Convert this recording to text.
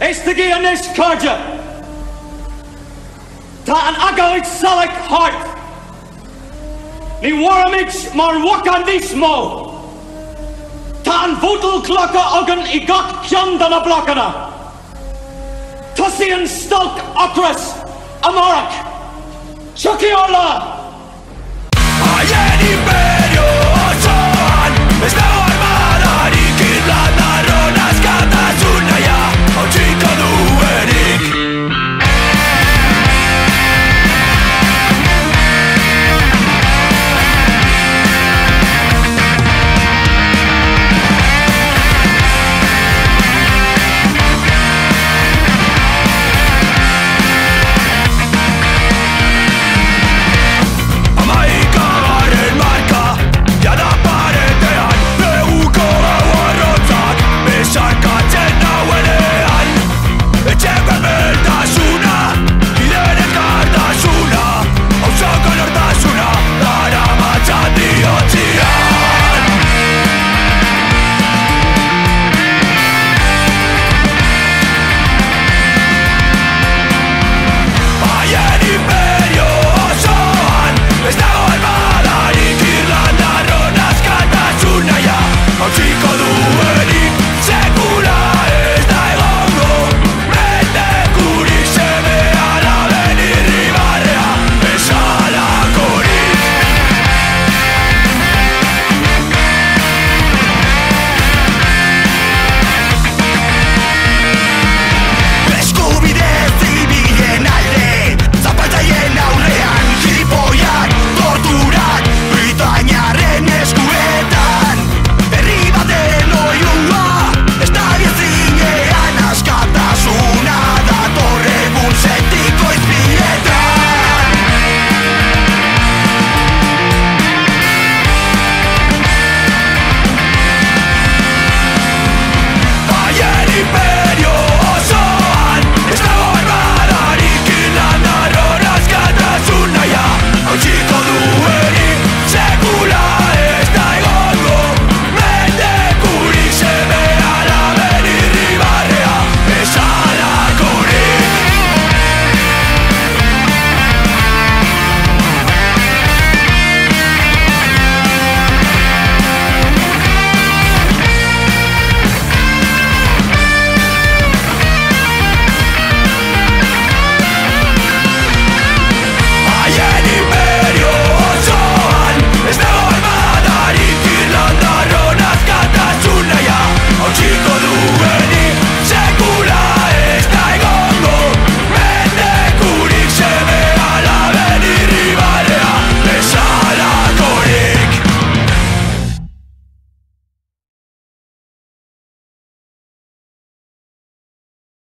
Eistigi yn nes cardia. Ta an agalig salig hart. Ni waramich mar wakandismo. mo. Ta an votel klokka ogan igak gach blakana. Tussian stalk okras amarak. Chucky